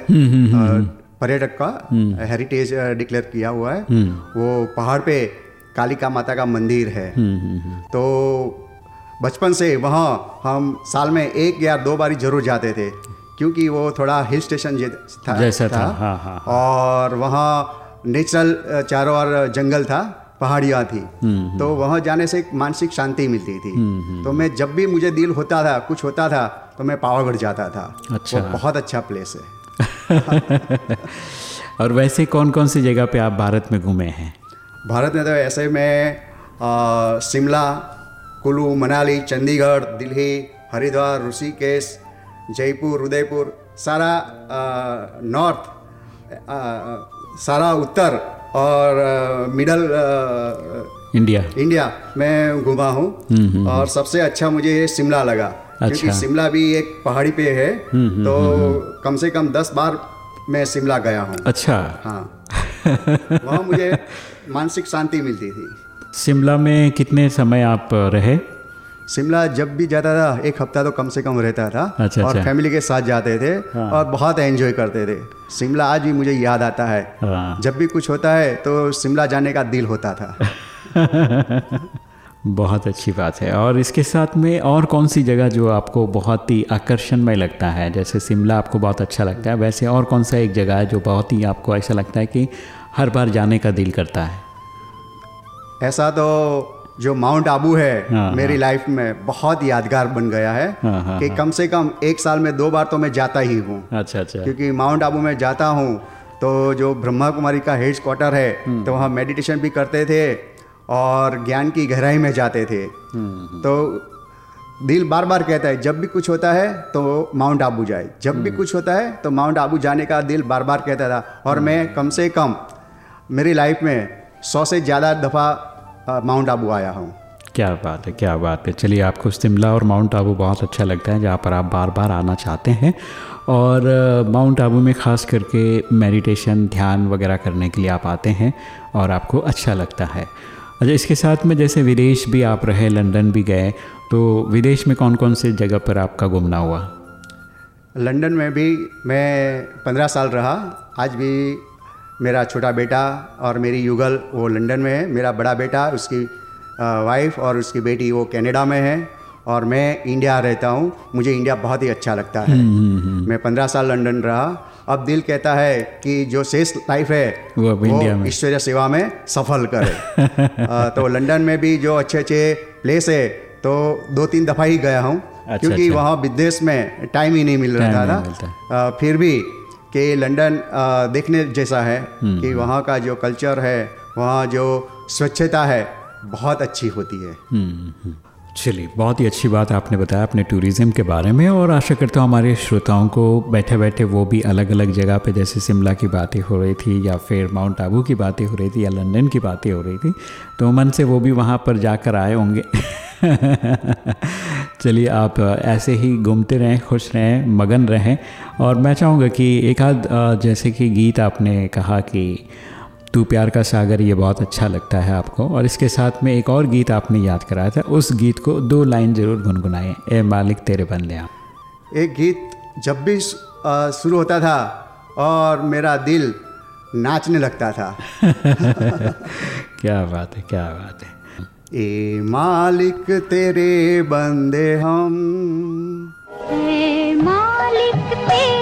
C: पर्यटक का हेरिटेज डिक्लेयर किया हुआ है। वो पहाड़ पे कालिका माता का मंदिर है। तो बचपन से वहाँ हम साल में एक या दो बारी ज़रूर जाते थे क्योंकि वो थोड़ा हिल स्टेशन था,
B: जैसा था, हाँ, हाँ,
C: और वहाँ नेचुरल चारों ओर जंगल था पहाड़ियाँ थी। तो वहाँ जाने से एक मानसिक शांति मिलती थी। तो मैं जब भी मुझे दिल होता था कुछ होता था तो मैं पावागढ़ जाता था।
B: अच्छा।
C: वो बहुत अच्छा प्लेस है।
B: और वैसे कौन कौन सी जगह पे आप भारत में घूमे हैं?
C: भारत में तो ऐसे में शिमला कुल्लू मनाली चंडीगढ़ दिल्ली हरिद्वार ऋषिकेश जयपुर उदयपुर सारा नॉर्थ सारा उत्तर और मिडल
B: इंडिया।
C: इंडिया में घूमा हूँ। और सबसे अच्छा मुझे शिमला लगा।
B: अच्छा। क्योंकि।
C: शिमला भी एक पहाड़ी पे है तो कम से कम दस बार मैं शिमला गया हूँ।
B: अच्छा।
C: हाँ। वहाँ मुझे मानसिक शांति मिलती थी।
B: शिमला में कितने समय आप रहे?
C: शिमला जब भी जाता था एक हफ़्ता तो कम से कम रहता था।
B: अच्छा,
C: और
B: अच्छा।
C: फैमिली के साथ जाते थे हाँ। और बहुत एंजॉय करते थे। शिमला आज भी मुझे याद आता है।
B: हाँ।
C: जब भी कुछ होता है तो शिमला जाने का दिल होता था।
B: बहुत अच्छी बात है। और इसके साथ में और कौन सी जगह जो आपको बहुत ही आकर्षणमय लगता है? जैसे शिमला आपको बहुत अच्छा लगता है वैसे और कौन सा एक जगह है जो बहुत ही आपको ऐसा लगता है कि हर बार जाने का दिल करता है
C: ऐसा तो जो माउंट आबू है हाँ, मेरी हाँ. लाइफ में बहुत यादगार बन गया है हाँ, हाँ, कि. कम से कम एक साल में दो बार तो मैं जाता ही हूँ
B: अच्छा अच्छा
C: क्योंकि माउंट आबू में जाता हूँ तो जो ब्रह्मा कुमारी का हेड क्वार्टर है हम्म। तो वहाँ मेडिटेशन भी करते थे और ज्ञान की गहराई में जाते थे हम्म, हम्म। तो दिल बार बार कहता है जब भी कुछ होता है तो माउंट आबू जाए जब भी कुछ होता है तो माउंट आबू जाने का दिल बार बार कहता था और मैं कम से कम मेरी लाइफ में सौ से ज़्यादा दफ़ा माउंट आबू आया हूँ।
B: क्या बात है क्या बात है। चलिए आपको शिमला और माउंट आबू बहुत अच्छा लगता है जहाँ पर आप बार बार आना चाहते हैं। और माउंट आबू में ख़ास करके मेडिटेशन ध्यान वगैरह करने के लिए आप आते हैं और आपको अच्छा लगता है। अच्छा इसके साथ में जैसे विदेश भी आप रहे लंदन भी गए तो विदेश में कौन कौन से जगह पर आपका घूमना हुआ?
C: लंदन में भी मैं पंद्रह साल रहा आज भी मेरा छोटा बेटा और मेरी युगल वो लंदन में है। मेरा बड़ा बेटा उसकी वाइफ और उसकी बेटी वो कनाडा में है। और मैं इंडिया रहता हूँ। मुझे इंडिया बहुत ही अच्छा लगता है। हम्म, हम्म, हम्म। मैं पंद्रह साल लंदन रहा। अब दिल कहता है कि जो शेष लाइफ है वो, वो ईश्वरीय सेवा में सफल करे। तो लंदन में भी जो अच्छे अच्छे प्लेस है तो दो तीन दफ़ा ही गया हूँ। अच्छा, क्योंकि अच्छा। वहाँ विदेश में टाइम ही नहीं मिल रहा था। फिर भी कि लंदन देखने जैसा है हम्म, कि हम्म। वहाँ का जो कल्चर है वहाँ जो स्वच्छता है बहुत अच्छी होती है
B: हम्म, चलिए, बहुत ही अच्छी बात आपने बताया अपने टूरिज़्म के बारे में और आशा करता हूँ हमारे श्रोताओं को बैठे बैठे वो भी अलग अलग जगह पे, जैसे शिमला की बातें हो रही थी या फिर माउंट आबू की बातें हो रही थी या लंदन की बातें हो रही थी तो मन से वो भी वहाँ पर जाकर आए होंगे। चलिए, आप ऐसे ही घूमते रहें, खुश रहें, मगन रहें और मैं चाहूँगा कि एक आध, जैसे कि गीत आपने कहा कि तू प्यार का सागर ये बहुत अच्छा लगता है आपको। और इसके साथ में एक और गीत आपने याद कराया था उस गीत को दो लाइन ज़रूर गुनगुनाएँ। ए मालिक तेरे बंदे आप।
C: एक गीत जब भी शुरू होता था और मेरा दिल नाचने लगता था।
B: क्या बात है क्या बात है।
C: ए मालिक तेरे बंदे हम।
D: ए मालिक तेरे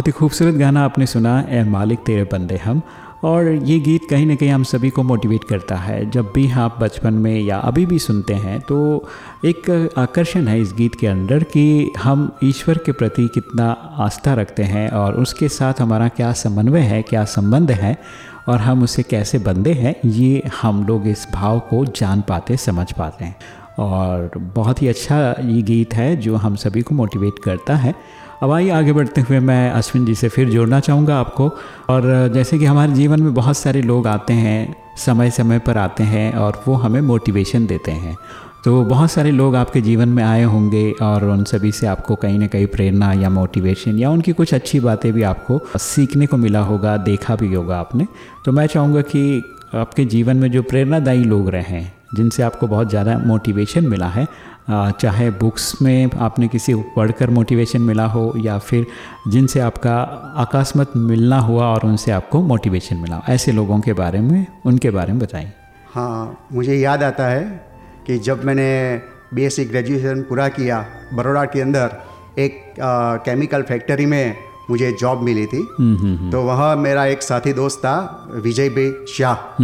B: बहुत ही खूबसूरत गाना आपने सुना ए मालिक, तेरे बंदे हम। और ये गीत कहीं ना कहीं हम सभी को मोटिवेट करता है। जब भी आप बचपन में या अभी भी सुनते हैं तो एक आकर्षण है इस गीत के अंदर कि हम ईश्वर के प्रति कितना आस्था रखते हैं और उसके साथ हमारा क्या समन्वय है, क्या संबंध है और हम उसे कैसे बंदे हैं, ये हम लोग इस भाव को जान पाते, समझ पाते हैं। और बहुत ही अच्छा ये गीत है जो हम सभी को मोटिवेट करता है। अब आइए आगे बढ़ते हुए मैं अश्विन जी से फिर जोड़ना चाहूँगा आपको। और जैसे कि हमारे जीवन में बहुत सारे लोग आते हैं, समय समय पर आते हैं और वो हमें मोटिवेशन देते हैं। तो बहुत सारे लोग आपके जीवन में आए होंगे और उन सभी से आपको कहीं ना कहीं प्रेरणा या मोटिवेशन या उनकी कुछ अच्छी बातें भी आपको सीखने को मिला होगा, देखा भी होगा आपने। तो मैं चाहूँगा कि आपके जीवन में जो प्रेरणादायी लोग रहे हैं, जिनसे आपको बहुत ज़्यादा मोटिवेशन मिला है चाहे बुक्स में आपने किसी को पढ़कर मोटिवेशन मिला हो या फिर जिनसे आपका अकस्मत मिलना हुआ और उनसे आपको मोटिवेशन मिला ऐसे लोगों के बारे में उनके बारे में बताइए।
C: हाँ मुझे याद आता है कि जब मैंने बीएससी ग्रेजुएशन पूरा किया बड़ोड़ा के अंदर एक केमिकल फैक्ट्री में मुझे जॉब मिली थी। हम्म, हम्म, हम्म। तो वह मेरा एक साथी दोस्त था विजय भाई शाह।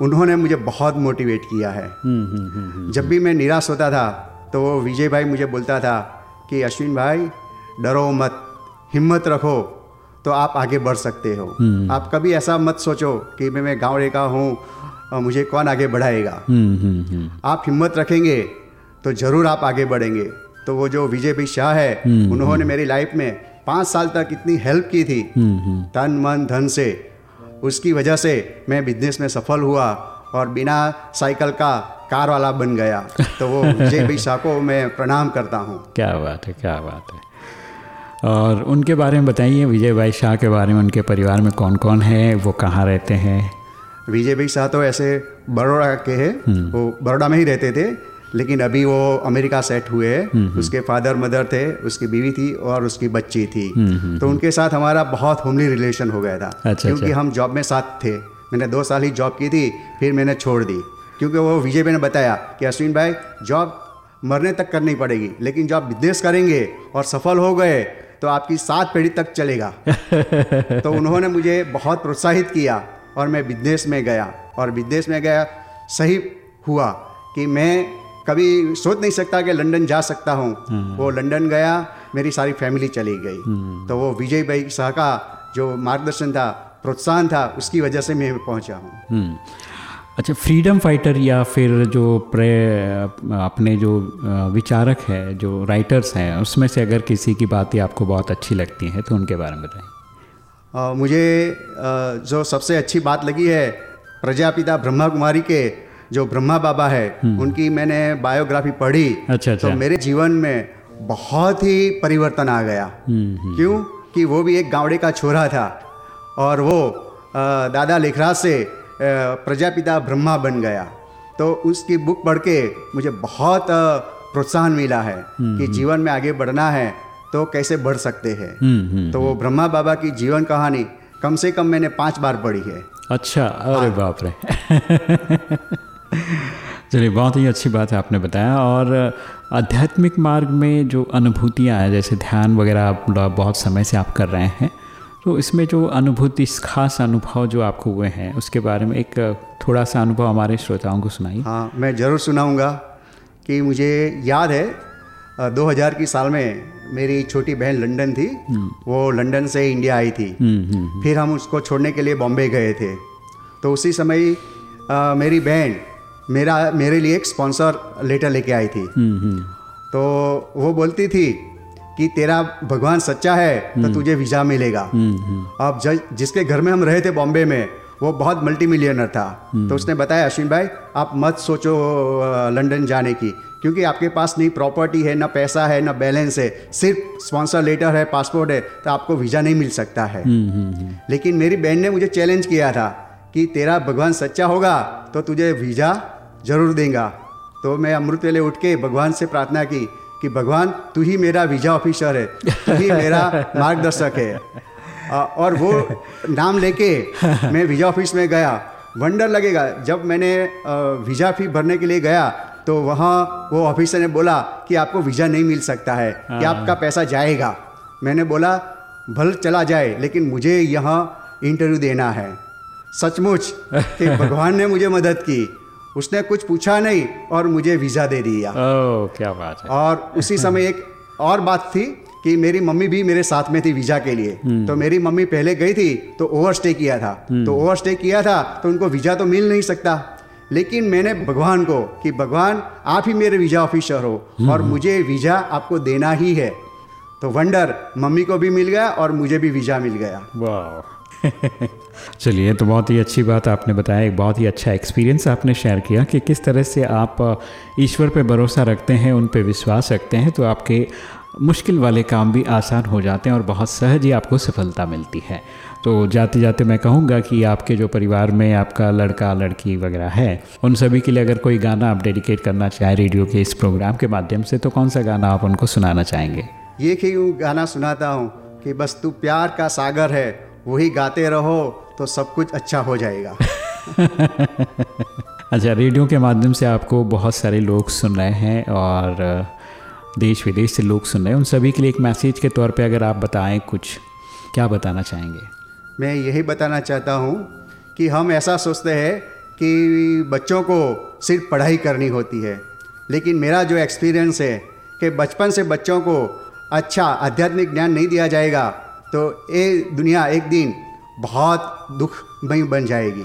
C: उन्होंने मुझे बहुत मोटिवेट किया है। हम्म, हम्म, हम्म, जब भी मैं निराश होता था तो वो विजय भाई मुझे बोलता था कि अश्विन भाई डरो मत हिम्मत रखो तो आप आगे बढ़ सकते हो। आप कभी ऐसा मत सोचो कि मैं मैं गाँव रेखा हूँ और मुझे कौन आगे बढ़ाएगा? आप हिम्मत रखेंगे तो ज़रूर आप आगे बढ़ेंगे। तो वो जो विजय भाई शाह है उन्होंने मेरी लाइफ में पाँच साल तक इतनी हेल्प की थी। तन मन धन से। उसकी वजह से मैं बिज़नेस में सफल हुआ और बिना साइकिल का कार वाला बन गया। तो वो विजय भाई शाह को मैं प्रणाम करता हूँ।
B: क्या बात है क्या बात है। और उनके बारे में बताइए विजय भाई शाह के बारे में उनके परिवार में कौन कौन है वो कहाँ रहते हैं?
C: विजय भाई शाह तो ऐसे बड़ोड़ा के हैं हम्म। वो बड़ोड़ा में ही रहते थे। लेकिन अभी वो अमेरिका सेट हुए हम्म, हम्म। उसके फादर मदर थे उसकी बीवी थी और उसकी बच्ची थी। हम्म, तो उनके साथ हमारा बहुत होमली रिलेशन हो गया था। अच्छा, क्योंकि अच्छा। हम जॉब में साथ थे। मैंने दो साल ही जॉब की थी फिर मैंने छोड़ दी। क्योंकि वो विजय भाई ने बताया कि अश्विन भाई जॉब मरने तक करनी पड़ेगी लेकिन जब बिज़नेस करेंगे और सफल हो गए तो आपकी सात पीढ़ी तक चलेगा। तो उन्होंने मुझे बहुत प्रोत्साहित किया और मैं बिज़नेस में गया। और बिज़नेस में गया सही हुआ कि मैं कभी सोच नहीं सकता कि लंदन जा सकता हूँ हम्म। वो लंदन गया मेरी सारी फैमिली चली गई हम्म। तो वो विजय भाई शाह का जो मार्गदर्शन था प्रोत्साहन था उसकी वजह से मैं पहुँचा हूँ हम्म।
B: अच्छा फ्रीडम फाइटर या फिर जो प्रे अपने जो विचारक है जो राइटर्स हैं उसमें से अगर किसी की बातें आपको बहुत अच्छी लगती हैं तो उनके बारे में बताएँ
C: मुझे जो सबसे अच्छी बात लगी है प्रजापिता ब्रह्मा कुमारी के जो ब्रह्मा बाबा है हम्म। उनकी मैंने बायोग्राफी पढ़ी अच्छा, अच्छा। तो मेरे जीवन में बहुत ही परिवर्तन आ गया हम्म, हम्म। क्यों कि वो भी एक गावड़े का छोरा था और वो दादा लेखराज से प्रजापिता ब्रह्मा बन गया तो उसकी बुक पढ़ के मुझे बहुत प्रोत्साहन मिला है कि जीवन में आगे बढ़ना है तो कैसे बढ़ सकते हैं तो वो ब्रह्मा बाबा की जीवन कहानी कम से कम मैंने पाँच बार पढ़ी है
B: अच्छा अरे हाँ। बाप रे चलिए बहुत ही अच्छी बात है आपने बताया और आध्यात्मिक मार्ग में जो अनुभूतियाँ हैं जैसे ध्यान वगैरह आप बहुत समय से आप कर रहे हैं तो इसमें जो अनुभूति खास अनुभव जो आपको हुए हैं उसके बारे में एक थोड़ा सा अनुभव हमारे श्रोताओं को सुनाइए।
C: हाँ मैं ज़रूर सुनाऊँगा कि मुझे याद है 2000 की साल में मेरी छोटी बहन लंदन थी हम्म। वो लंदन से इंडिया आई थी। हम्म, हम्म, फिर हम उसको छोड़ने के लिए बॉम्बे गए थे। तो उसी समय आ, मेरी बहन मेरा मेरे लिए एक स्पॉन्सर लेटर लेके आई थी। हम्म, हम्म। तो वो बोलती थी कि तेरा भगवान सच्चा है तो हम्म। तुझे वीज़ा मिलेगा। अब जिसके घर में हम रहे थे बॉम्बे में वो बहुत मल्टी मिलियनर था तो उसने बताया अश्विन भाई आप मत सोचो लंदन जाने की क्योंकि आपके पास नहीं प्रॉपर्टी है ना पैसा है ना बैलेंस है सिर्फ़ स्पॉन्सर लेटर है पासपोर्ट है तो आपको वीज़ा नहीं मिल सकता है। लेकिन मेरी बहन ने मुझे चैलेंज किया था कि तेरा भगवान सच्चा होगा तो तुझे वीज़ा ज़रूर देगा। तो मैं अमृत वेले उठ के भगवान से प्रार्थना की कि भगवान तू ही मेरा वीज़ा ऑफिसर है तू ही मेरा मार्गदर्शक है। और वो नाम लेके मैं वीज़ा ऑफ़िस में गया। वंडर लगेगा। जब मैंने वीज़ा फ़ी भरने के लिए गया तो वहाँ वो ऑफिसर ने बोला कि आपको वीज़ा नहीं मिल सकता है कि हाँ। आपका पैसा जाएगा। मैंने बोला भल चला जाए लेकिन मुझे यहाँ इंटरव्यू देना है। सचमुच कि भगवान ने मुझे मदद की। उसने कुछ पूछा नहीं और मुझे वीज़ा दे दिया।
B: ओह क्या बात है।
C: और उसी समय एक और बात थी कि मेरी मम्मी भी मेरे साथ में थी वीज़ा के लिए। तो मेरी मम्मी पहले गई थी तो ओवर स्टे किया था। तो ओवर स्टे किया था तो उनको वीज़ा तो मिल नहीं सकता। लेकिन मैंने भगवान को कि भगवान आप ही मेरे वीज़ा ऑफिसर हो और मुझे वीज़ा आपको देना ही है। तो वंडर मम्मी को भी मिल गया और मुझे भी वीज़ा मिल गया।
B: वाह। चलिए तो बहुत ही अच्छी बात आपने बताया, एक बहुत ही अच्छा एक्सपीरियंस आपने शेयर किया कि किस तरह से आप ईश्वर पे भरोसा रखते हैं, उन पे विश्वास रखते हैं तो आपके मुश्किल वाले काम भी आसान हो जाते हैं और बहुत सहज ही आपको सफलता मिलती है। तो जाते जाते मैं कहूँगा कि आपके जो परिवार में आपका लड़का, लड़की वगैरह है, उन सभी के लिए अगर कोई गाना आप डेडिकेट करना चाहें रेडियो के इस प्रोग्राम के माध्यम से तो कौन सा गाना आप उनको सुनाना चाहेंगे?
C: ये ही गाना सुनाता हूँ कि बस तू प्यार का सागर है वही गाते रहो तो सब कुछ अच्छा हो जाएगा।
B: अच्छा रेडियो के माध्यम से आपको बहुत सारे लोग सुन रहे हैं और देश विदेश से लोग सुन रहे हैं। उन सभी के लिए एक मैसेज के तौर पे अगर आप बताएँ कुछ क्या बताना चाहेंगे?
C: मैं यही बताना चाहता हूँ कि हम ऐसा सोचते हैं कि बच्चों को सिर्फ़ पढ़ाई करनी होती है। लेकिन मेरा जो एक्सपीरियंस है कि बचपन से बच्चों को अच्छा आध्यात्मिक ज्ञान नहीं दिया जाएगा तो ये दुनिया एक दिन बहुत दुखमय बन जाएगी।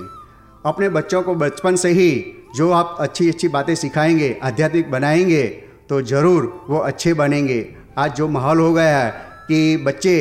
C: अपने बच्चों को बचपन से ही जो आप अच्छी अच्छी बातें सिखाएँगे आध्यात्मिक बनाएँगे तो ज़रूर वो अच्छे बनेंगे। आज जो माहौल हो गया है कि बच्चे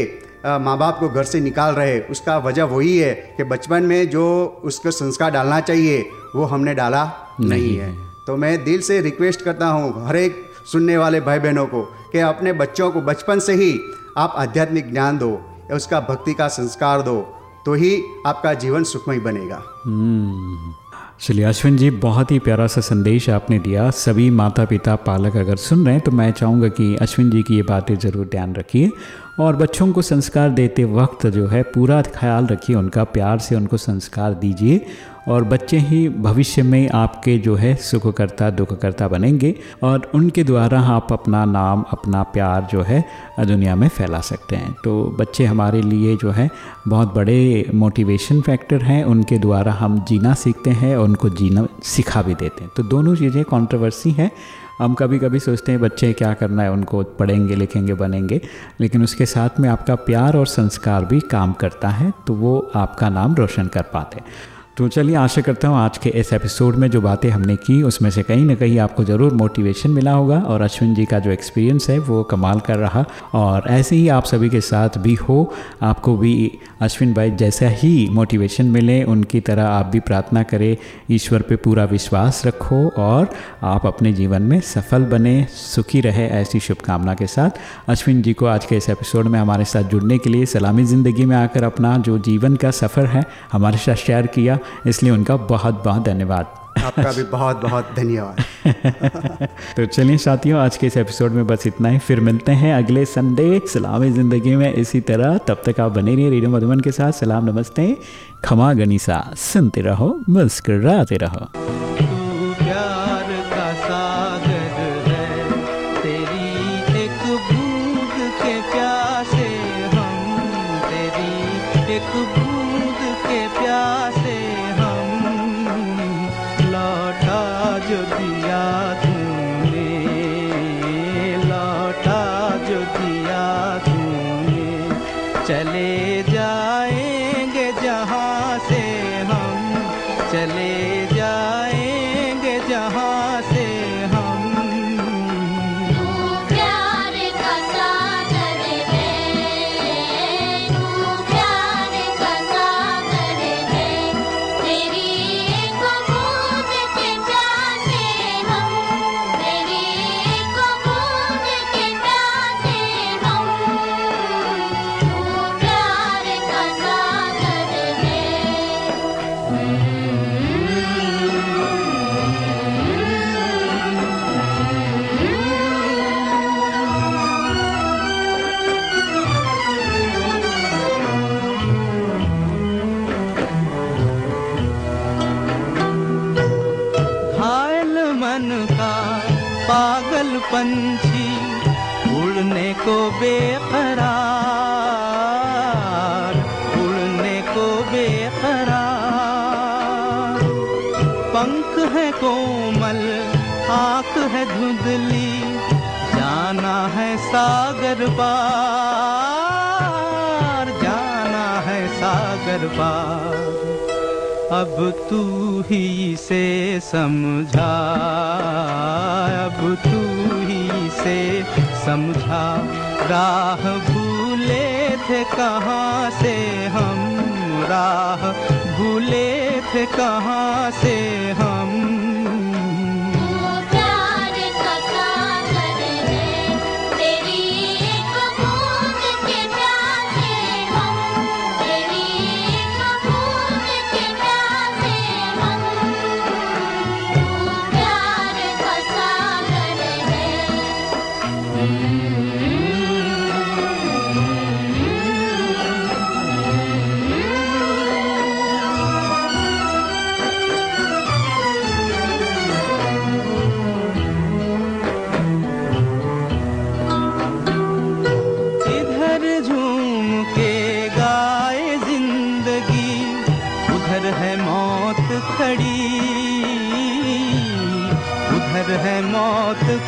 C: माँ बाप को घर से निकाल रहे उसका वजह वही है कि बचपन में जो उसको संस्कार डालना चाहिए वो हमने डाला नहीं, नहीं। है। तो मैं दिल से रिक्वेस्ट करता हूँ हर एक सुनने वाले भाई बहनों को कि अपने बच्चों को बचपन से ही आप आध्यात्मिक ज्ञान दो। उसका भक्ति का संस्कार दो तो ही आपका जीवन सुखमय बनेगा।
B: हम्म। चलिए, अश्विन जी, बहुत ही प्यारा सा संदेश आपने दिया। सभी माता पिता पालक अगर सुन रहे हैं तो मैं चाहूँगा कि अश्विन जी की ये बातें ज़रूर ध्यान रखिए। और बच्चों को संस्कार देते वक्त जो है, पूरा ख्याल रखिए, उनका प्यार से उनको संस्कार दीजिए और बच्चे ही भविष्य में आपके जो है, सुखकर्ता, दुखकर्ता बनेंगे और उनके द्वारा आप अपना नाम, अपना प्यार जो है, दुनिया में फैला सकते हैं। तो बच्चे हमारे लिए जो है, बहुत बड़े मोटिवेशन फैक्टर हैं। उनके द्वारा हम जीना सीखते हैं और उनको जीना, सिखा भी देते हैं। तो दोनों चीज़ें कॉन्ट्रोवर्सी हैं। हम कभी कभी सोचते हैं, बच्चे, क्या करना है? उनको पढ़ेंगे, लिखेंगे, बनेंगे। लेकिन उसके साथ में आपका प्यार और संस्कार भी काम करता है तो वो आपका नाम रोशन कर पाते तो चलिए आशा करता हूँ आज के इस एपिसोड में जो बातें हमने की, उसमें से कहीं ना कहीं आपको ज़रूर मोटिवेशन मिला होगा और अश्विन जी का जो एक्सपीरियंस है, वो कमाल कर रहा। और ऐसे ही आप सभी के साथ भी हो, आपको भी अश्विन भाई जैसा ही मोटिवेशन मिले, उनकी तरह आप भी प्रार्थना करें, ईश्वर पे पूरा विश्वास रखो और आप अपने जीवन में सफल बने, सुखी रहे ऐसी शुभकामना के साथ। अश्विन जी को आज के इस एपिसोड में हमारे साथ जुड़ने के लिए सलामी ज़िंदगी में आकर अपना जो जीवन का सफ़र है, हमारे साथ शेयर किया। इसलिए उनका बहुत बहुत धन्यवाद।
C: आपका भी बहुत बहुत धन्यवाद।
B: तो चलिए साथियों आज के इस एपिसोड में बस इतना ही। फिर मिलते हैं अगले संडे सलामी ज़िंदगी में इसी तरह। तब तक आप बने रहिए रेडियो मधुबन के साथ। सलाम नमस्ते। खमा गनीसा सुनते रहो मुस्कराते रहो।
E: सागर पार, जाना है सागर पार। अब तू ही से समझा, अब तू ही से समझा। राह भूले थे कहाँ से हम, राह भूले थे कहाँ से हम?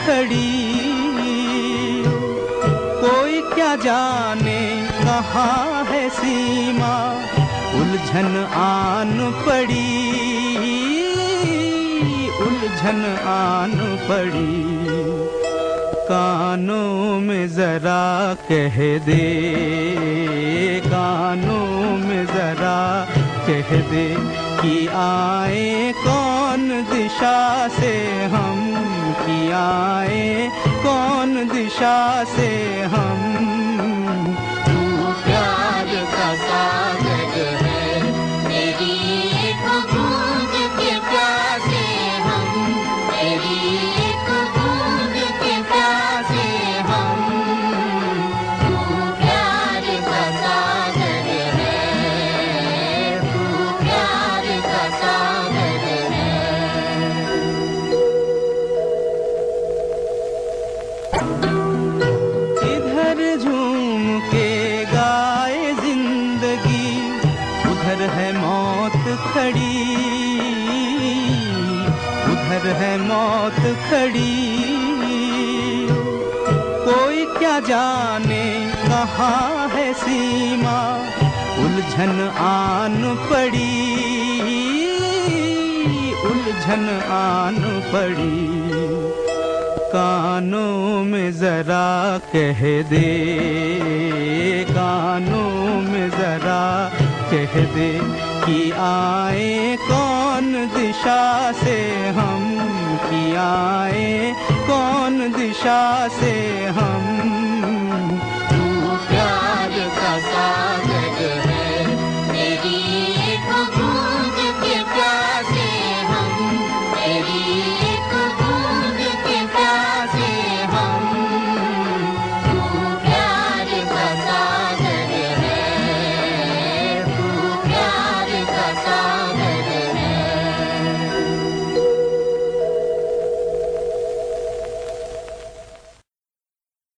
E: खड़ी। कोई क्या जाने कहाँ है सीमा? उलझन आन पड़ी। उलझन आन पड़ी। कानों में जरा कह दे। कानों में जरा कह दे कि आए कौन दिशा से हम? आए कौन दिशा से हम मौत खड़ी। कोई क्या जाने कहाँ है सीमा? उलझन आन पड़ी। उलझन आन पड़ी। कानों में जरा कह दे। कानों में जरा कह दे। कि आए, कौन दिशा से हम कि आए, कौन दिशा से हम? प्यार का सागर